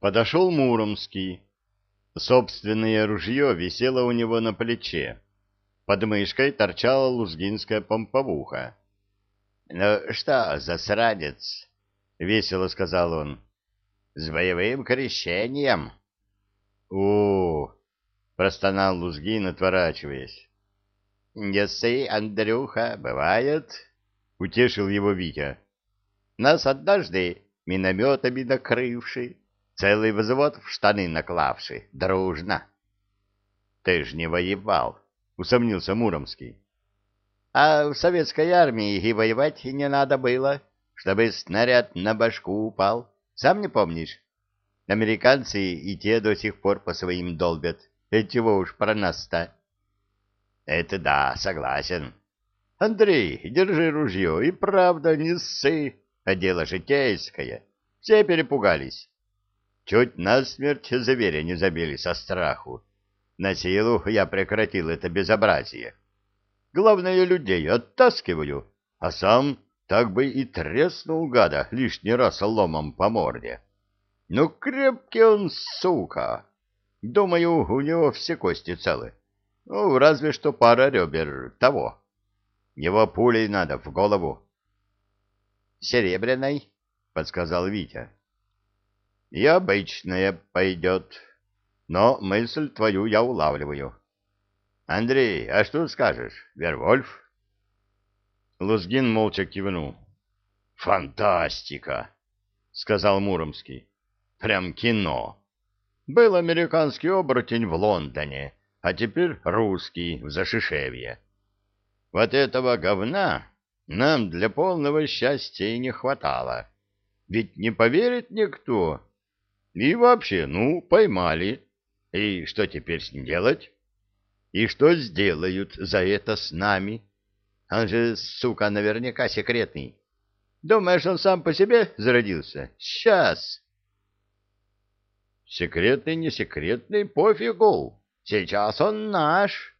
Подошел Муромский. Собственное ружье висело у него на плече. Под мышкой торчала лузгинская помповуха. — Ну что, засранец? — весело сказал он. — С боевым крещением. — О, простонал Лузгин, отворачиваясь. — Не ссы, Андрюха, бывает, — утешил его Витя. — Нас однажды минометами накрывший, целый взвод в штаны наклавший, дружно. — Ты ж не воевал, — усомнился Муромский. — А в советской армии и воевать не надо было, чтобы снаряд на башку упал. Сам не помнишь? Американцы и те до сих пор по своим долбят. Чего уж про нас-то? — Это да, согласен. — Андрей, держи ружье, и правда не ссы, а дело житейское. Все перепугались. Чуть насмерть зверя не забили со страху. На силу я прекратил это безобразие. Главное, людей оттаскиваю, а сам так бы и треснул гада лишний раз ломом по морде. Ну, крепкий он, сука! Думаю, у него все кости целы. Ну, разве что пара ребер того. Его пулей надо в голову. — Серебряной, — подсказал Витя. — И обычная пойдет. Но мысль твою я улавливаю. — Андрей, а что скажешь, Вервольф? Лузгин молча кивнул. — Фантастика! — сказал Муромский. — Прям кино. Был американский оборотень в Лондоне, а теперь русский в Зашишевье. Вот этого говна нам для полного счастья и не хватало. Ведь не поверит никто. И вообще, ну, поймали. И что теперь с ним делать? И что сделают за это с нами? Он же, сука, наверняка секретный. Думаешь, он сам по себе зародился? Сейчас. Секретный, не секретный, пофигу. Сейчас он наш.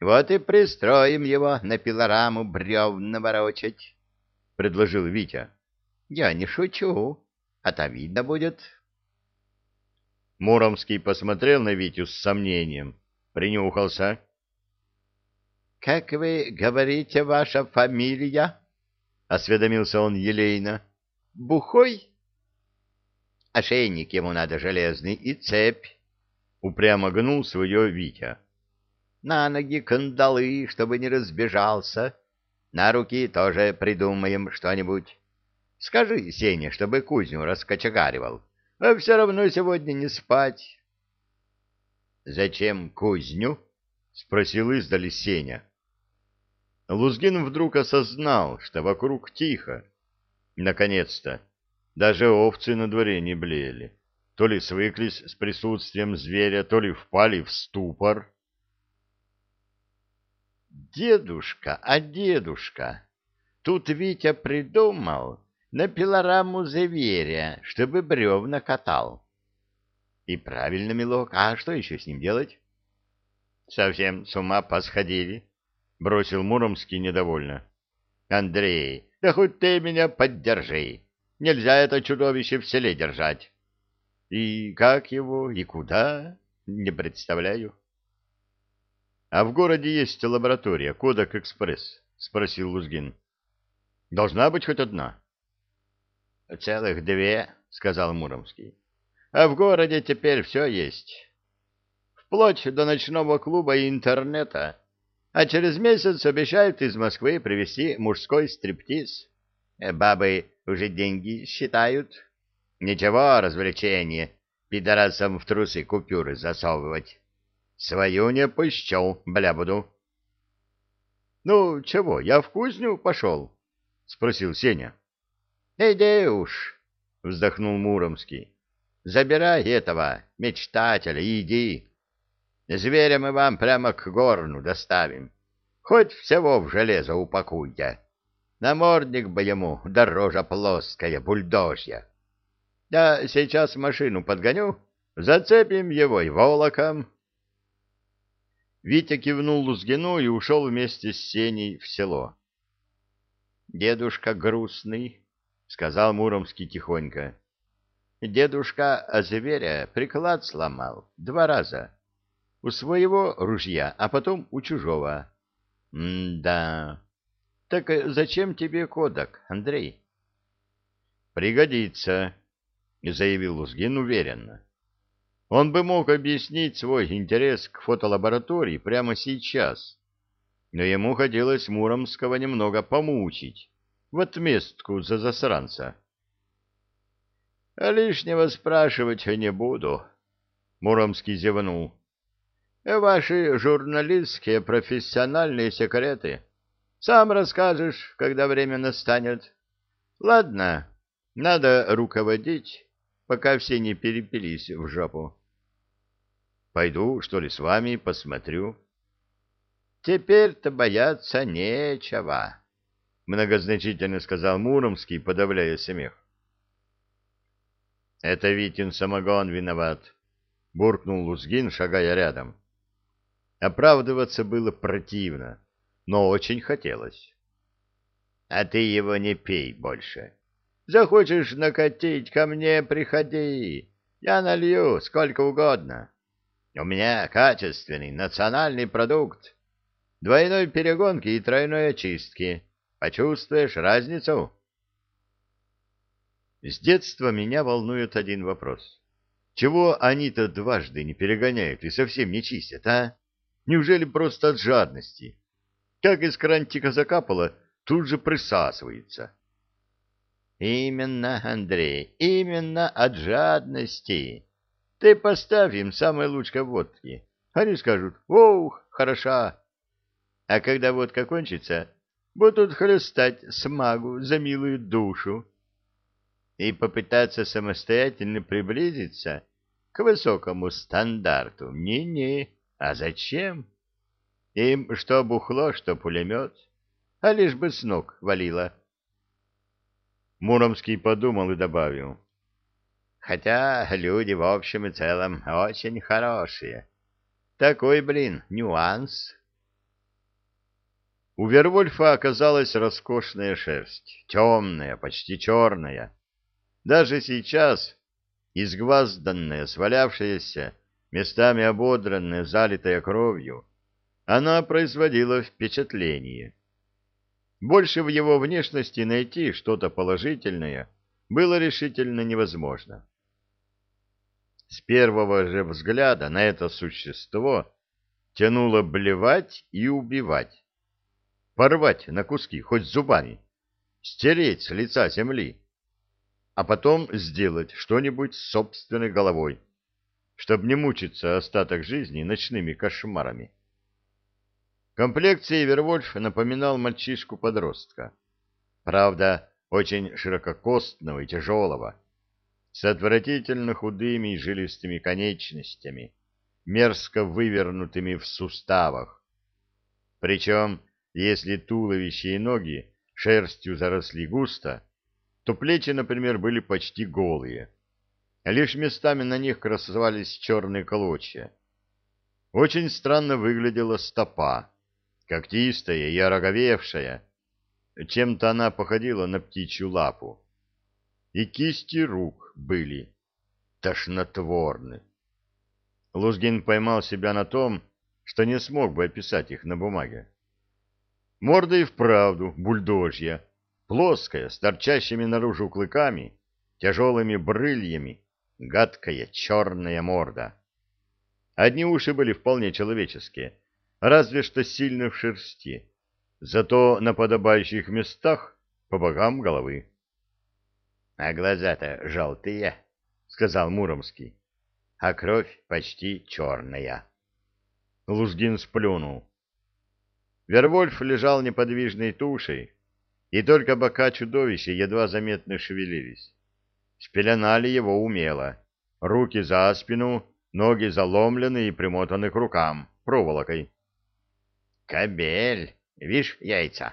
Вот и пристроим его на пилораму бревна ворочать, — предложил Витя. — Я не шучу, а то видно будет. Муромский посмотрел на Витю с сомнением, принюхался. — Как вы говорите, ваша фамилия? — осведомился он елейно. — Бухой? Ошейник ему надо железный и цепь. Упрямо гнул свое Витя. На ноги кандалы, чтобы не разбежался. На руки тоже придумаем что-нибудь. Скажи Сене, чтобы кузню раскочегаривал. А все равно сегодня не спать. — Зачем кузню? — спросил издали Сеня. Лузгин вдруг осознал, что вокруг тихо. Наконец-то. Даже овцы на дворе не блеяли. То ли свыклись с присутствием зверя, то ли впали в ступор. «Дедушка, а дедушка, тут Витя придумал на пилораму зверя, чтобы бревна катал». «И правильно, милок, а что еще с ним делать?» «Совсем с ума посходили», — бросил Муромский недовольно. «Андрей, да хоть ты меня поддержи. Нельзя это чудовище в селе держать. И как его, и куда, не представляю. — А в городе есть лаборатория, Кодак Экспресс? — спросил Лузгин. — Должна быть хоть одна. — Целых две, — сказал Муромский. — А в городе теперь все есть. Вплоть до ночного клуба и интернета. А через месяц обещают из Москвы привезти мужской стриптиз. Бабы уже деньги считают. Ничего, развлечение, пидорасам в трусы купюры засовывать. Свою не пущу, бля буду. — Ну, чего, я в кузню пошел? — спросил Сеня. — Иди уж, — вздохнул Муромский. — Забирай этого, мечтателя, иди. Зверя мы вам прямо к горну доставим. Хоть всего в железо упакуйте. Намордник бы ему, дорожа плоская, бульдожья. Да сейчас машину подгоню, зацепим его и волоком. Витя кивнул Лузгину и ушел вместе с Сеней в село. — Дедушка грустный, — сказал Муромский тихонько. Дедушка зверя приклад сломал два раза. У своего ружья, а потом у чужого. М-да. Так зачем тебе кодек, Андрей? Пригодится, заявил Лузгин уверенно. Он бы мог объяснить свой интерес к фотолаборатории прямо сейчас, но ему хотелось Муромского немного помучить в отместку за засранца. — Лишнего спрашивать не буду, — Муромский зевнул. — Ваши журналистские профессиональные секреты сам расскажешь, когда время настанет. Ладно, надо руководить, пока все не перепились в жопу. — Пойду, что ли, с вами посмотрю. — Теперь-то бояться нечего, — многозначительно сказал Муромский, подавляя смех. Это Витин самогон виноват, буркнул Лузгин, шагая рядом. Оправдываться было противно, но очень хотелось. А ты его не пей больше. Захочешь накатить, ко мне приходи. Я налью сколько угодно. У меня качественный национальный продукт. Двойной перегонки и тройной очистки. Почувствуешь разницу? С детства меня волнует один вопрос. Чего они-то дважды не перегоняют и совсем не чистят, а? Неужели просто от жадности? Как из крантика закапало, тут же присасывается. Именно, Андрей, именно от жадности. Ты поставь им самой лучшей водки. Они скажут, ох, хороша. А когда водка кончится, будут хлестать смагу за милую душу и попытаться самостоятельно приблизиться к высокому стандарту. Не-не, а зачем? Им что бухло, что пулемет, а лишь бы с ног валило. Муромский подумал и добавил. Хотя люди в общем и целом очень хорошие. Такой, блин, нюанс. У Вервольфа оказалась роскошная шерсть, темная, почти черная даже сейчас, изгвазданная, свалявшаяся, местами ободранная, залитая кровью, она производила впечатление. Больше в его внешности найти что-то положительное было решительно невозможно. С первого же взгляда на это существо тянуло блевать и убивать, порвать на куски, хоть зубами, стереть с лица земли а потом сделать что-нибудь с собственной головой, чтобы не мучиться остаток жизни ночными кошмарами. Комплекцией Вервольф напоминал мальчишку-подростка. Правда, очень ширококостного и тяжелого, с отвратительно худыми и жилистыми конечностями, мерзко вывернутыми в суставах. Причем, если туловище и ноги шерстью заросли густо, то плечи, например, были почти голые. Лишь местами на них красовались черные клочья. Очень странно выглядела стопа, когтистая и ороговевшая. Чем-то она походила на птичью лапу. И кисти рук были тошнотворны. Лузгин поймал себя на том, что не смог бы описать их на бумаге. Морда и вправду бульдожья, плоская, с торчащими наружу клыками, тяжелыми брыльями, гадкая черная морда. Одни уши были вполне человеческие, разве что сильно в шерсти, зато на подобающих местах по бокам головы. — А глаза-то желтые, — сказал Муромский, — а кровь почти черная. Лузгин сплюнул. Вервольф лежал неподвижной тушей, и только бока чудовища едва заметно шевелились. Спеленали его умело. Руки за спину, ноги заломлены и примотаны к рукам проволокой. «Кобель! Вишь, яйца!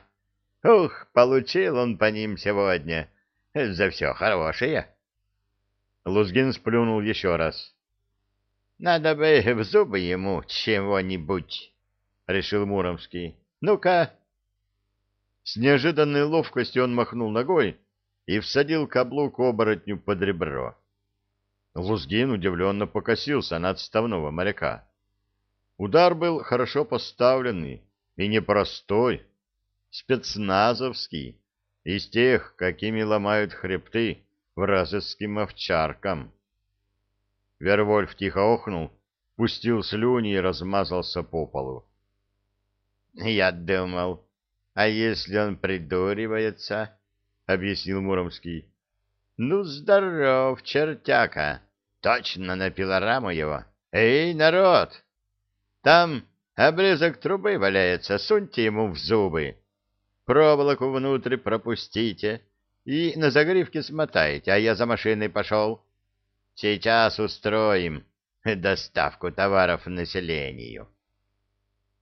Ух, получил он по ним сегодня! За все хорошее!» Лузгин сплюнул еще раз. «Надо бы в зубы ему чего-нибудь», — решил Муромский. «Ну-ка, с неожиданной ловкостью он махнул ногой и всадил каблук оборотню под ребро. Лузгин удивленно покосился на отставного моряка. Удар был хорошо поставленный и непростой, спецназовский, из тех, какими ломают хребты вражеским овчаркам. Вервольф тихо охнул, пустил слюни и размазался по полу. — Я думал, а если он придуривается? — объяснил Муромский. — Ну, здоров, чертяка! Точно на пилораму его! Эй, народ! Там обрезок трубы валяется, суньте ему в зубы. Проволоку внутрь пропустите и на загривке смотайте, а я за машиной пошел. Сейчас устроим доставку товаров населению.